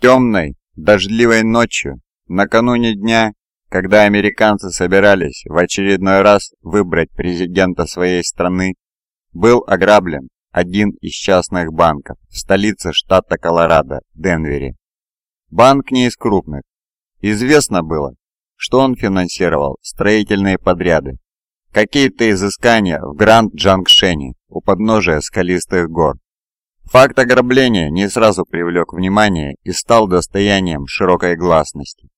Темной, дождливой ночью, накануне дня, когда американцы собирались в очередной раз выбрать президента своей страны, был ограблен один из частных банков в столице штата Колорадо, Денвере. Банк не из крупных. Известно было, что он финансировал строительные подряды, какие-то изыскания в Гранд-Джанкшене у подножия скалистых гор. Факт ограбления не сразу привлек внимание и стал достоянием широкой гласности.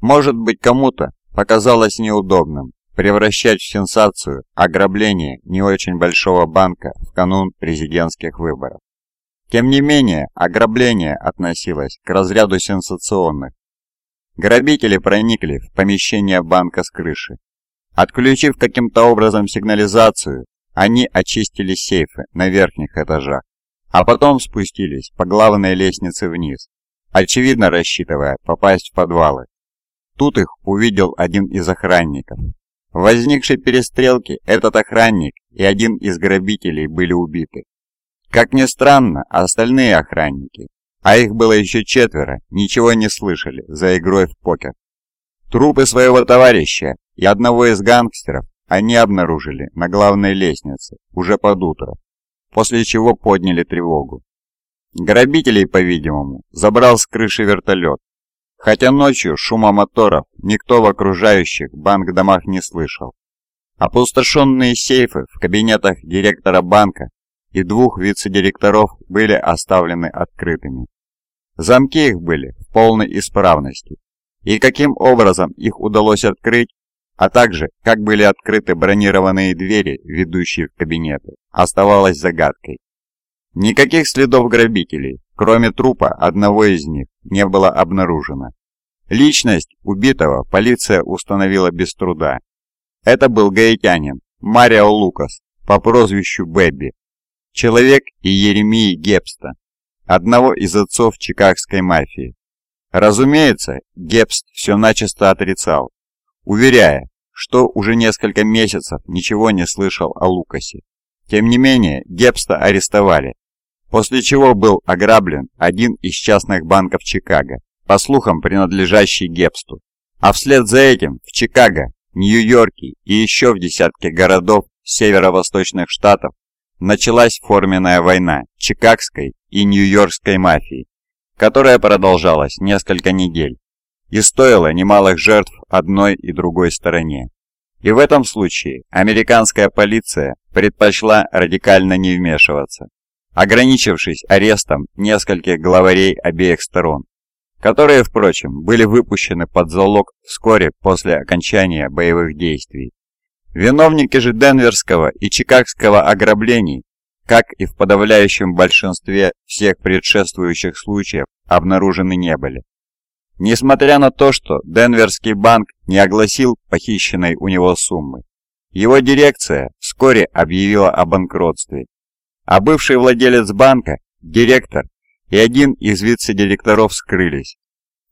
Может быть, кому-то показалось неудобным превращать в сенсацию ограбление не очень большого банка в канун президентских выборов. Тем не менее, ограбление относилось к разряду сенсационных. Грабители проникли в помещение банка с крыши. Отключив каким-то образом сигнализацию, они очистили сейфы на верхних этажах, а потом спустились по главной лестнице вниз, очевидно рассчитывая попасть в подвалы. Тут их увидел один из охранников. В возникшей перестрелке этот охранник и один из грабителей были убиты. Как ни странно, остальные охранники, а их было еще четверо, ничего не слышали за игрой в покер. Трупы своего товарища и одного из гангстеров они обнаружили на главной лестнице уже под утро, после чего подняли тревогу. Грабителей, по-видимому, забрал с крыши вертолет, хотя ночью шума моторов никто в окружающих банк-домах не слышал. Опустошенные сейфы в кабинетах директора банка и двух вице-директоров были оставлены открытыми. Замки их были в полной исправности, и каким образом их удалось открыть, а также как были открыты бронированные двери, ведущие в кабинеты, оставалось загадкой. Никаких следов грабителей, кроме трупа одного из них, не было обнаружено. Личность убитого полиция установила без труда. Это был гаитянин Марио Лукас по прозвищу Бэбби, человек и Еремии Гепста, одного из отцов чикагской мафии. Разумеется, Гепст все начисто отрицал, уверяя, что уже несколько месяцев ничего не слышал о Лукасе. Тем не менее, Гепста арестовали, после чего был ограблен один из частных банков Чикаго, по слухам принадлежащий Гепсту. А вслед за этим в Чикаго, Нью-Йорке и еще в десятке городов северо-восточных штатов началась форменная война чикагской и нью-йоркской мафии, которая продолжалась несколько недель и стоила немалых жертв одной и другой стороне. И в этом случае американская полиция предпочла радикально не вмешиваться, ограничившись арестом нескольких главарей обеих сторон, которые, впрочем, были выпущены под залог вскоре после окончания боевых действий. Виновники же Денверского и Чикагского ограблений, как и в подавляющем большинстве всех предшествующих случаев, обнаружены не были. Несмотря на то, что Денверский банк не огласил похищенной у него суммы, его дирекция вскоре объявила о банкротстве а бывший владелец банка, директор и один из вице-директоров скрылись.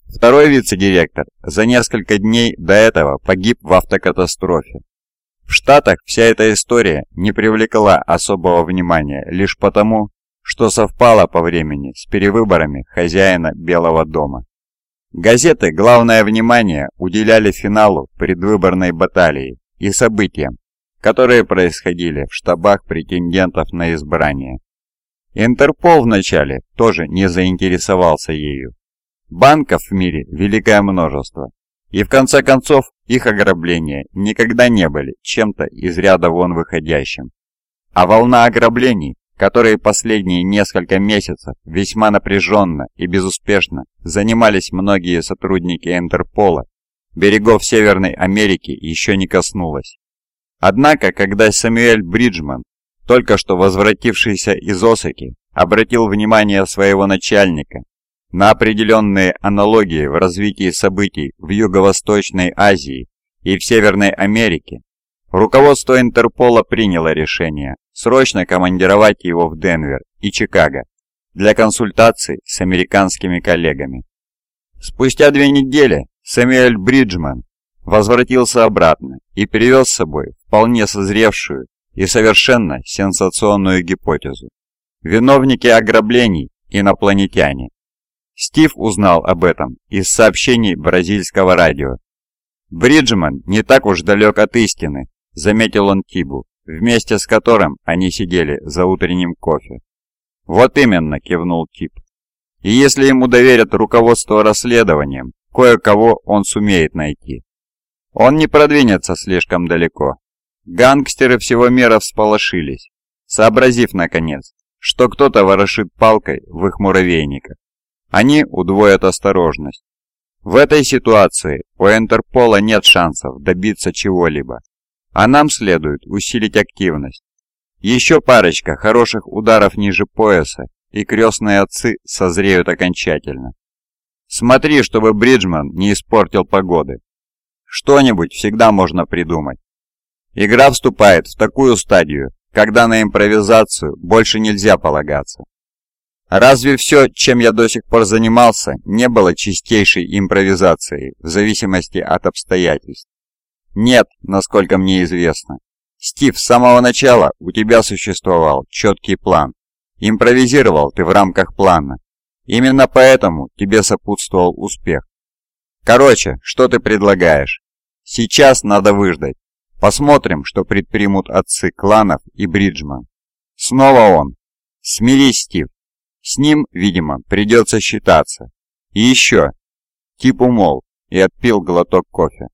Второй вице-директор за несколько дней до этого погиб в автокатастрофе. В Штатах вся эта история не привлекла особого внимания лишь потому, что совпало по времени с перевыборами хозяина Белого дома. Газеты главное внимание уделяли финалу предвыборной баталии и событиям, которые происходили в штабах претендентов на избрание. Интерпол вначале тоже не заинтересовался ею. Банков в мире великое множество, и в конце концов их ограбления никогда не были чем-то из ряда вон выходящим. А волна ограблений, которые последние несколько месяцев весьма напряженно и безуспешно занимались многие сотрудники Интерпола, берегов Северной Америки еще не коснулась. Однако, когда Самуэль Бриджман, только что возвратившийся из Осаки, обратил внимание своего начальника на определенные аналогии в развитии событий в Юго-Восточной Азии и в Северной Америке, руководство Интерпола приняло решение срочно командировать его в Денвер и Чикаго для консультаций с американскими коллегами. Спустя две недели Сэмюэль Бриджман возвратился обратно и привез с собой вполне созревшую и совершенно сенсационную гипотезу. Виновники ограблений – инопланетяне. Стив узнал об этом из сообщений бразильского радио. «Бриджман не так уж далек от истины», — заметил он Тибу, вместе с которым они сидели за утренним кофе. «Вот именно», — кивнул Тиб. «И если ему доверят руководство расследованием, кое-кого он сумеет найти. Он не продвинется слишком далеко. Гангстеры всего мира всполошились, сообразив, наконец, что кто-то ворошит палкой в их муравейниках. Они удвоят осторожность. В этой ситуации у Интерпола нет шансов добиться чего-либо, а нам следует усилить активность. Еще парочка хороших ударов ниже пояса, и крестные отцы созреют окончательно. Смотри, чтобы Бриджман не испортил погоды. Что-нибудь всегда можно придумать. Игра вступает в такую стадию, когда на импровизацию больше нельзя полагаться. Разве все, чем я до сих пор занимался, не было чистейшей импровизацией, в зависимости от обстоятельств? Нет, насколько мне известно. Стив, с самого начала у тебя существовал четкий план. Импровизировал ты в рамках плана. Именно поэтому тебе сопутствовал успех. Короче, что ты предлагаешь? Сейчас надо выждать. Посмотрим, что предпримут отцы кланов и Бриджман. Снова он. Смирись, Стив. С ним, видимо, придется считаться. И еще. Тип умол и отпил глоток кофе.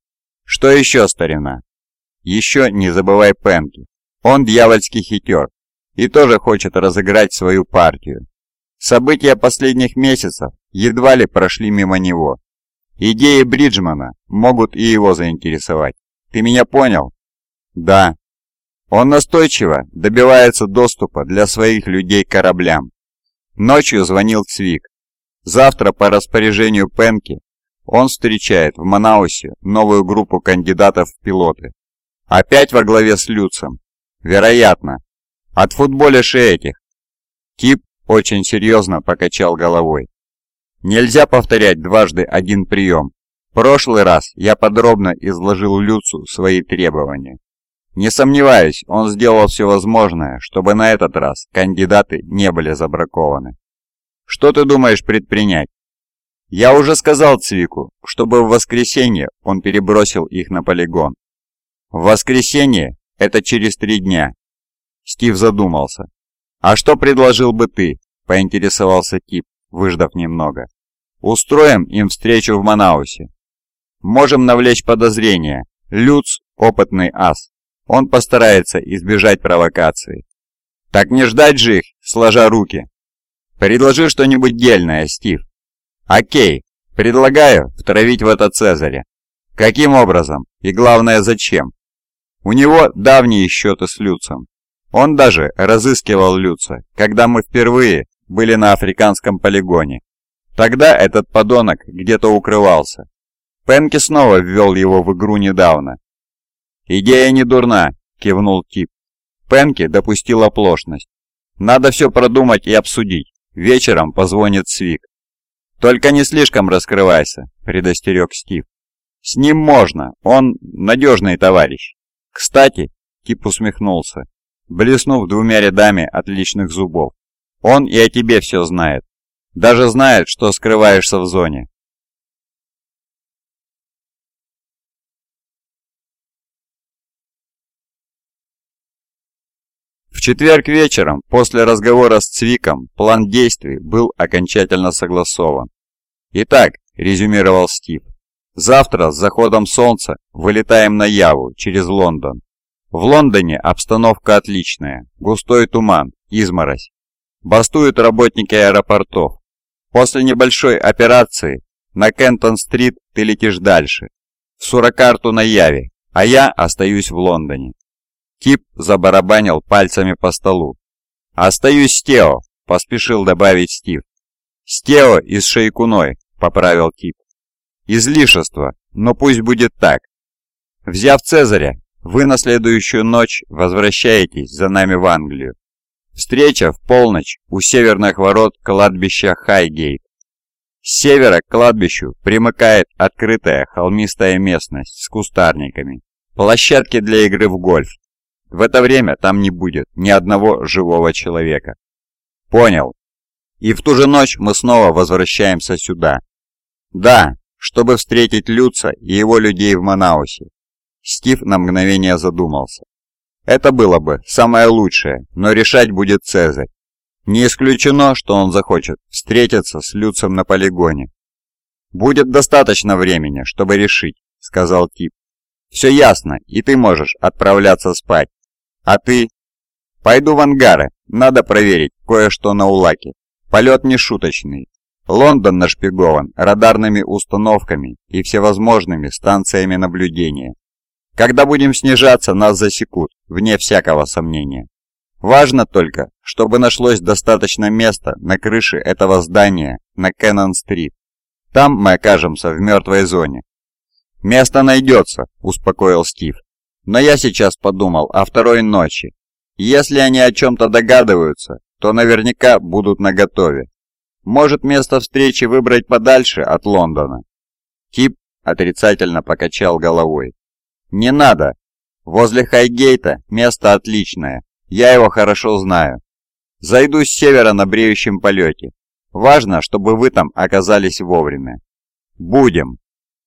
Что еще, старина? Еще не забывай Пенки. Он дьявольский хитер и тоже хочет разыграть свою партию. События последних месяцев едва ли прошли мимо него. Идеи Бриджмана могут и его заинтересовать. Ты меня понял? Да. Он настойчиво добивается доступа для своих людей к кораблям. Ночью звонил Цвик. Завтра по распоряжению Пенки он встречает в Манаусе новую группу кандидатов в пилоты. Опять во главе с Люцем. Вероятно. От футболишь этих. Тип очень серьезно покачал головой. Нельзя повторять дважды один прием. Прошлый раз я подробно изложил Люцу свои требования. Не сомневаюсь, он сделал все возможное, чтобы на этот раз кандидаты не были забракованы. Что ты думаешь предпринять? Я уже сказал Цвику, чтобы в воскресенье он перебросил их на полигон. В воскресенье – это через три дня. Стив задумался. А что предложил бы ты? Поинтересовался Тип, выждав немного. Устроим им встречу в Манаусе. Можем навлечь подозрения. Люц – опытный ас. Он постарается избежать провокации. Так не ждать же их, сложа руки. Предложи что-нибудь дельное, Стив. Окей, предлагаю втравить в это Цезаря. Каким образом? И главное, зачем? У него давние счеты с Люцем. Он даже разыскивал Люца, когда мы впервые были на африканском полигоне. Тогда этот подонок где-то укрывался. Пенки снова ввел его в игру недавно, «Идея не дурна», — кивнул Тип. Пенки допустил оплошность. «Надо все продумать и обсудить. Вечером позвонит Свик». «Только не слишком раскрывайся», — предостерег Стив. «С ним можно, он надежный товарищ». «Кстати», — Тип усмехнулся, блеснув двумя рядами отличных зубов, «он и о тебе все знает. Даже знает, что скрываешься в зоне. Четверг вечером, после разговора с Цвиком, план действий был окончательно согласован. «Итак», – резюмировал Стив, – «завтра с заходом солнца вылетаем на Яву через Лондон. В Лондоне обстановка отличная, густой туман, изморозь. Бастуют работники аэропортов. После небольшой операции на Кентон-стрит ты летишь дальше, в Суракарту на Яве, а я остаюсь в Лондоне. Тип забарабанил пальцами по столу. «Остаюсь с Тео», — поспешил добавить Стив. «С Тео и с Шейкуной», — поправил Тип. «Излишество, но пусть будет так. Взяв Цезаря, вы на следующую ночь возвращаетесь за нами в Англию. Встреча в полночь у северных ворот кладбища Хайгейт. С севера к кладбищу примыкает открытая холмистая местность с кустарниками, площадки для игры в гольф, в это время там не будет ни одного живого человека. Понял. И в ту же ночь мы снова возвращаемся сюда. Да, чтобы встретить Люца и его людей в Манаусе. Стив на мгновение задумался. Это было бы самое лучшее, но решать будет Цезарь. Не исключено, что он захочет встретиться с Люцем на полигоне. «Будет достаточно времени, чтобы решить», — сказал Тип. «Все ясно, и ты можешь отправляться спать. А ты?» «Пойду в ангары, надо проверить кое-что на Улаке. Полет не шуточный. Лондон нашпигован радарными установками и всевозможными станциями наблюдения. Когда будем снижаться, нас засекут, вне всякого сомнения. Важно только, чтобы нашлось достаточно места на крыше этого здания на Кеннон-стрит. Там мы окажемся в мертвой зоне. «Место найдется», — успокоил Стив. «Но я сейчас подумал о второй ночи. Если они о чем-то догадываются, то наверняка будут наготове. Может место встречи выбрать подальше от Лондона?» Тип отрицательно покачал головой. «Не надо. Возле Хайгейта место отличное. Я его хорошо знаю. Зайду с севера на бреющем полете. Важно, чтобы вы там оказались вовремя». «Будем».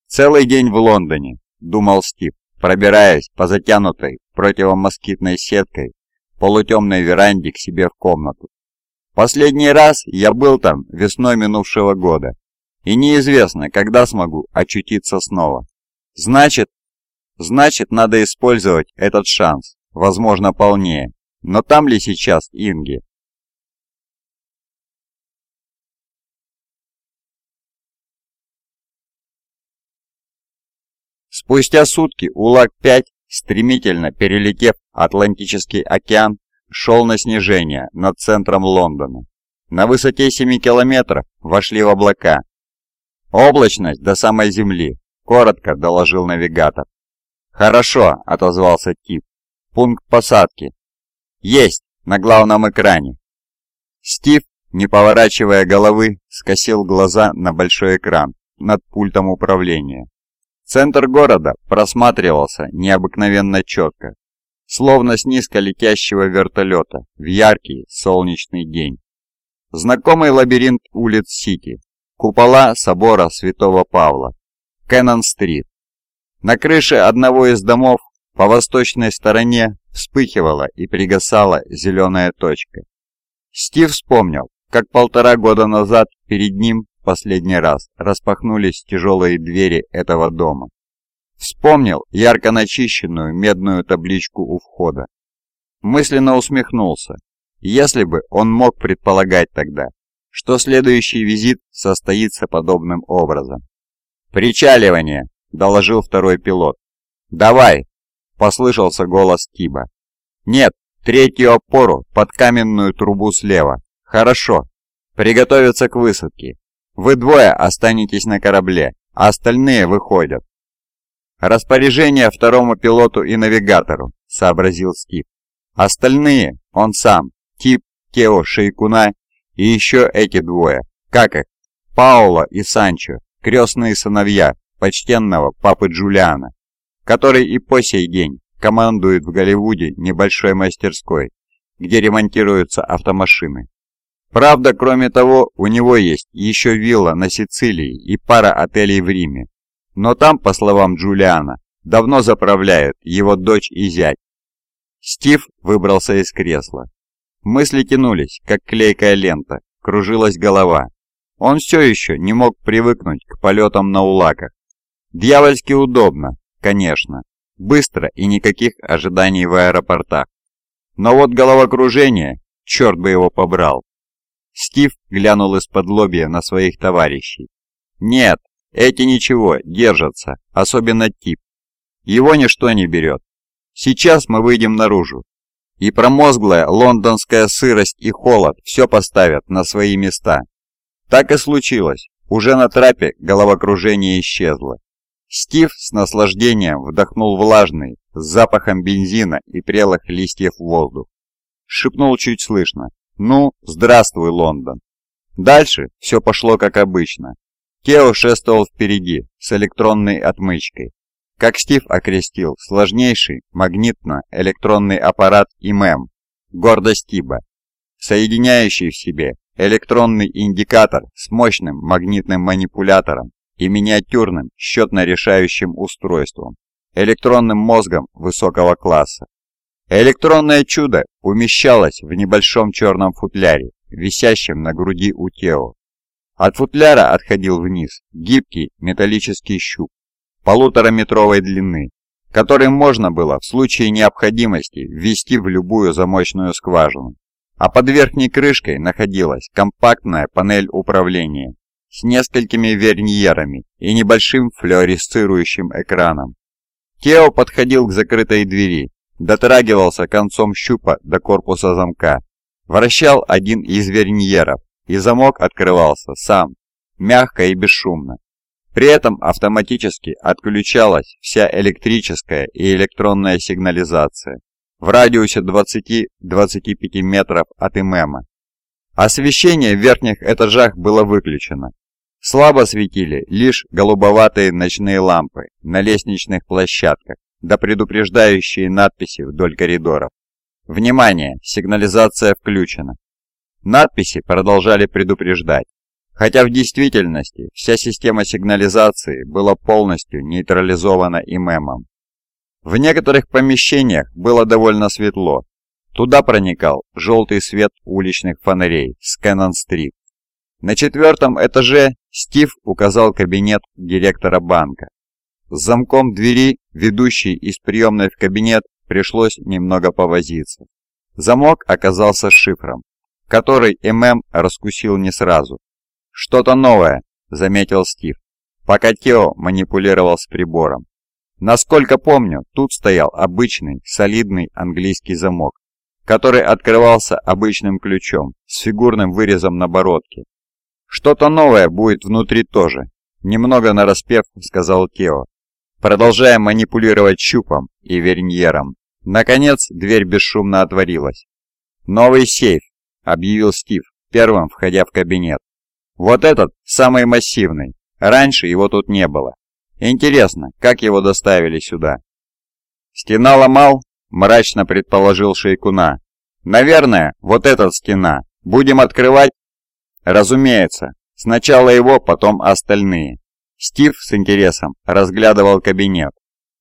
«Целый день в Лондоне», — думал Стив, пробираясь по затянутой противомоскитной сеткой полутемной веранде к себе в комнату. Последний раз я был там весной минувшего года, и неизвестно, когда смогу очутиться снова. Значит, значит, надо использовать этот шанс, возможно, полнее. Но там ли сейчас Инги? Спустя сутки УЛАГ-5, стремительно перелетев Атлантический океан, шел на снижение над центром Лондона. На высоте 7 километров вошли в облака. «Облачность до самой земли», — коротко доложил навигатор. «Хорошо», — отозвался Тип. «Пункт посадки». «Есть, на главном экране». Стив, не поворачивая головы, скосил глаза на большой экран над пультом управления. Центр города просматривался необыкновенно четко, словно с низко летящего вертолета в яркий солнечный день. Знакомый лабиринт улиц Сити, купола собора Святого Павла, Кеннон-стрит. На крыше одного из домов по восточной стороне вспыхивала и пригасала зеленая точка. Стив вспомнил, как полтора года назад перед ним последний раз распахнулись тяжелые двери этого дома. Вспомнил ярко начищенную медную табличку у входа. Мысленно усмехнулся. Если бы он мог предполагать тогда, что следующий визит состоится подобным образом. «Причаливание!» – доложил второй пилот. «Давай!» – послышался голос Тиба. «Нет, третью опору под каменную трубу слева. Хорошо. Приготовиться к высадке. Вы двое останетесь на корабле, а остальные выходят. «Распоряжение второму пилоту и навигатору», — сообразил Стив. «Остальные, он сам, Тип, Тео, Шейкуна и еще эти двое, как их, Паула и Санчо, крестные сыновья почтенного папы Джулиана, который и по сей день командует в Голливуде небольшой мастерской, где ремонтируются автомашины. Правда, кроме того, у него есть еще вилла на Сицилии и пара отелей в Риме, но там, по словам Джулиана, давно заправляют его дочь и зять. Стив выбрался из кресла. Мысли тянулись, как клейкая лента, кружилась голова. Он все еще не мог привыкнуть к полетам на улаках. Дьявольски удобно, конечно, быстро и никаких ожиданий в аэропортах. Но вот головокружение, черт бы его побрал. Стив глянул из-под лобья на своих товарищей. Нет, эти ничего, держатся, особенно тип. Его ничто не берет. Сейчас мы выйдем наружу. И промозглая лондонская сырость и холод все поставят на свои места. Так и случилось. Уже на трапе головокружение исчезло. Стив с наслаждением вдохнул влажный, с запахом бензина и прелых листьев воздух. Шепнул чуть слышно. «Ну, здравствуй, Лондон». Дальше все пошло как обычно. Тео шествовал впереди с электронной отмычкой. Как Стив окрестил, сложнейший магнитно-электронный аппарат ИМЭМ, гордость Тиба, соединяющий в себе электронный индикатор с мощным магнитным манипулятором и миниатюрным счетно-решающим устройством, электронным мозгом высокого класса. Электронное чудо умещалось в небольшом черном футляре, висящем на груди у Тео. От футляра отходил вниз гибкий металлический щуп полутораметровой длины, который можно было в случае необходимости ввести в любую замочную скважину. А под верхней крышкой находилась компактная панель управления с несколькими верньерами и небольшим флуоресцирующим экраном. Тео подходил к закрытой двери, дотрагивался концом щупа до корпуса замка, вращал один из верньеров, и замок открывался сам, мягко и бесшумно. При этом автоматически отключалась вся электрическая и электронная сигнализация в радиусе 20-25 метров от ИМЭМа. Освещение в верхних этажах было выключено. Слабо светили лишь голубоватые ночные лампы на лестничных площадках, да предупреждающие надписи вдоль коридоров. Внимание! Сигнализация включена. Надписи продолжали предупреждать, хотя в действительности вся система сигнализации была полностью нейтрализована ИМЭМом. В некоторых помещениях было довольно светло. Туда проникал желтый свет уличных фонарей с Кэннон-стрит. На четвертом этаже Стив указал кабинет директора банка. Замком двери, ведущей из приемной в кабинет, пришлось немного повозиться. Замок оказался шифром, который ММ раскусил не сразу. «Что-то новое», — заметил Стив, пока Тео манипулировал с прибором. Насколько помню, тут стоял обычный, солидный английский замок, который открывался обычным ключом с фигурным вырезом на бородке. «Что-то новое будет внутри тоже», — немного нараспев сказал Тео, продолжая манипулировать щупом и верньером. Наконец, дверь бесшумно отворилась. «Новый сейф», — объявил Стив, первым входя в кабинет. Вот этот самый массивный. Раньше его тут не было. Интересно, как его доставили сюда? Стена ломал, мрачно предположил Шейкуна. Наверное, вот эта стена. Будем открывать? Разумеется. Сначала его, потом остальные. Стив с интересом разглядывал кабинет.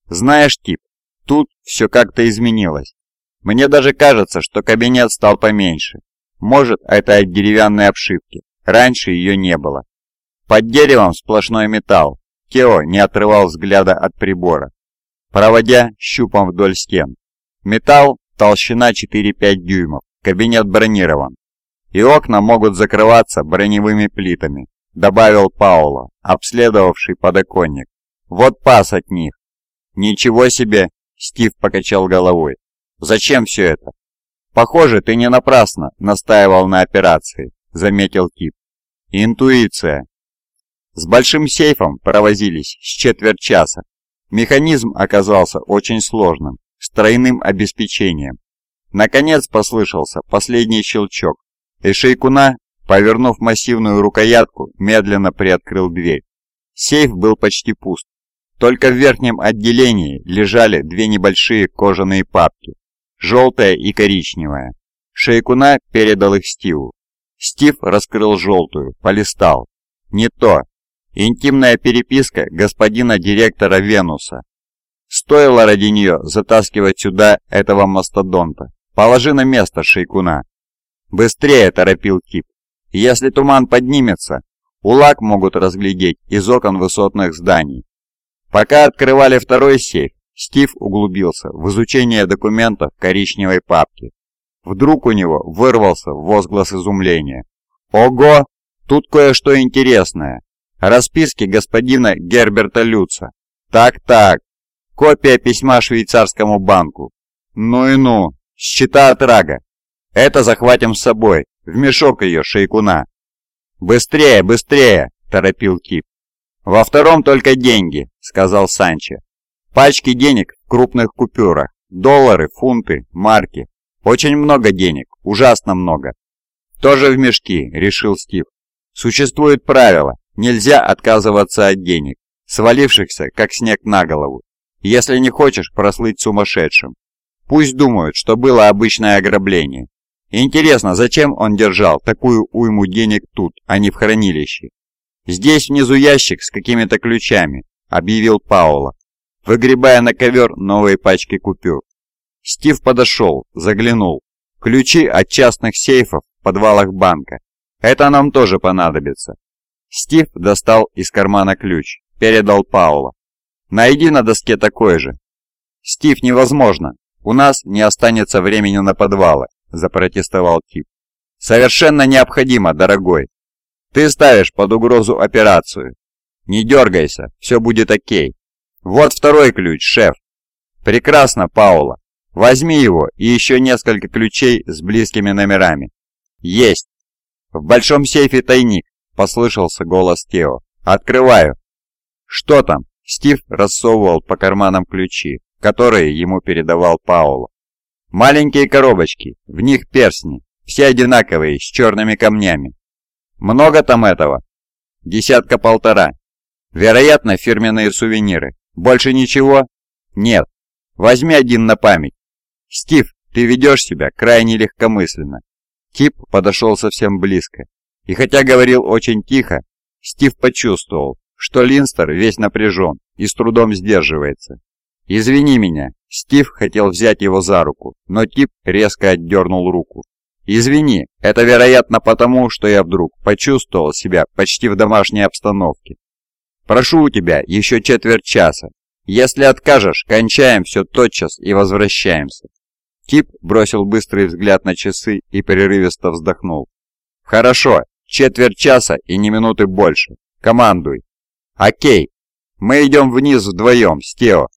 Знаешь, тип, тут все как-то изменилось. Мне даже кажется, что кабинет стал поменьше. Может, это от деревянной обшивки. Раньше ее не было. Под деревом сплошной металл. Тео не отрывал взгляда от прибора, проводя щупом вдоль стен. Металл, толщина 4-5 дюймов, кабинет бронирован. И окна могут закрываться броневыми плитами, добавил Паула, обследовавший подоконник. Вот пас от них. Ничего себе, Стив покачал головой. Зачем все это? Похоже, ты не напрасно настаивал на операции, заметил Кип. Интуиция. С большим сейфом провозились с четверть часа. Механизм оказался очень сложным, с тройным обеспечением. Наконец послышался последний щелчок, и Шейкуна, повернув массивную рукоятку, медленно приоткрыл дверь. Сейф был почти пуст. Только в верхнем отделении лежали две небольшие кожаные папки, желтая и коричневая. Шейкуна передал их Стиву. Стив раскрыл желтую, полистал. Не то. Интимная переписка господина директора Венуса. Стоило ради нее затаскивать сюда этого мастодонта. Положи на место шейкуна. Быстрее, торопил Кип. Если туман поднимется, улак могут разглядеть из окон высотных зданий. Пока открывали второй сейф, Стив углубился в изучение документов коричневой папки. Вдруг у него вырвался возглас изумления. «Ого! Тут кое-что интересное. Расписки господина Герберта Люца. Так-так. Копия письма швейцарскому банку. Ну и ну. Счета от рага. Это захватим с собой. В мешок ее, шейкуна». «Быстрее, быстрее!» – торопил Кип. «Во втором только деньги», – сказал Санчо. «Пачки денег в крупных купюрах. Доллары, фунты, марки. Очень много денег, ужасно много. Тоже в мешки, решил Стив. Существует правило, нельзя отказываться от денег, свалившихся, как снег на голову, если не хочешь прослыть сумасшедшим. Пусть думают, что было обычное ограбление. Интересно, зачем он держал такую уйму денег тут, а не в хранилище? Здесь внизу ящик с какими-то ключами, объявил Паула, выгребая на ковер новые пачки купюр. Стив подошел, заглянул. Ключи от частных сейфов в подвалах банка. Это нам тоже понадобится. Стив достал из кармана ключ, передал Паула. Найди на доске такой же. Стив, невозможно. У нас не останется времени на подвалы, запротестовал Тип. Совершенно необходимо, дорогой. Ты ставишь под угрозу операцию. Не дергайся, все будет окей. Вот второй ключ, шеф. Прекрасно, Паула. Возьми его и еще несколько ключей с близкими номерами. Есть. В большом сейфе тайник, послышался голос Тео. Открываю. Что там? Стив рассовывал по карманам ключи, которые ему передавал Паула. Маленькие коробочки, в них перстни, все одинаковые, с черными камнями. Много там этого? Десятка-полтора. Вероятно, фирменные сувениры. Больше ничего? Нет. Возьми один на память. Стив, ты ведешь себя крайне легкомысленно. Тип подошел совсем близко. И хотя говорил очень тихо, Стив почувствовал, что Линстер весь напряжен и с трудом сдерживается. «Извини меня», Стив хотел взять его за руку, но Тип резко отдернул руку. «Извини, это вероятно потому, что я вдруг почувствовал себя почти в домашней обстановке. Прошу у тебя еще четверть часа. Если откажешь, кончаем все тотчас и возвращаемся». Тип бросил быстрый взгляд на часы и прерывисто вздохнул. «Хорошо, четверть часа и не минуты больше. Командуй». «Окей. Мы идем вниз вдвоем с Тео.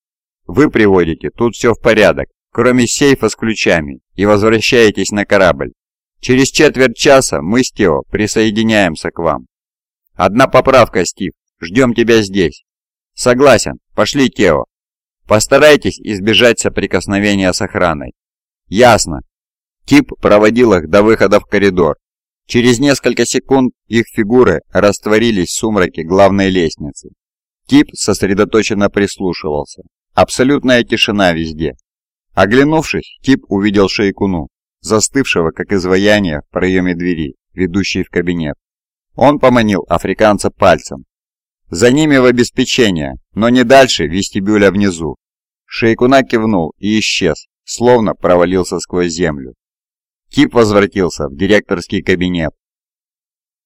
Вы приводите тут все в порядок, кроме сейфа с ключами, и возвращаетесь на корабль. Через четверть часа мы с Тео присоединяемся к вам. Одна поправка, Стив. Ждем тебя здесь. Согласен. Пошли, Тео. Постарайтесь избежать соприкосновения с охраной. Ясно. Тип проводил их до выхода в коридор. Через несколько секунд их фигуры растворились в сумраке главной лестницы. Тип сосредоточенно прислушивался. Абсолютная тишина везде. Оглянувшись, Тип увидел Шейкуну, застывшего как изваяние в проеме двери, ведущей в кабинет. Он поманил африканца пальцем, за ними в обеспечение, но не дальше вестибюля внизу. Шейкуна кивнул и исчез, словно провалился сквозь землю. Кип возвратился в директорский кабинет.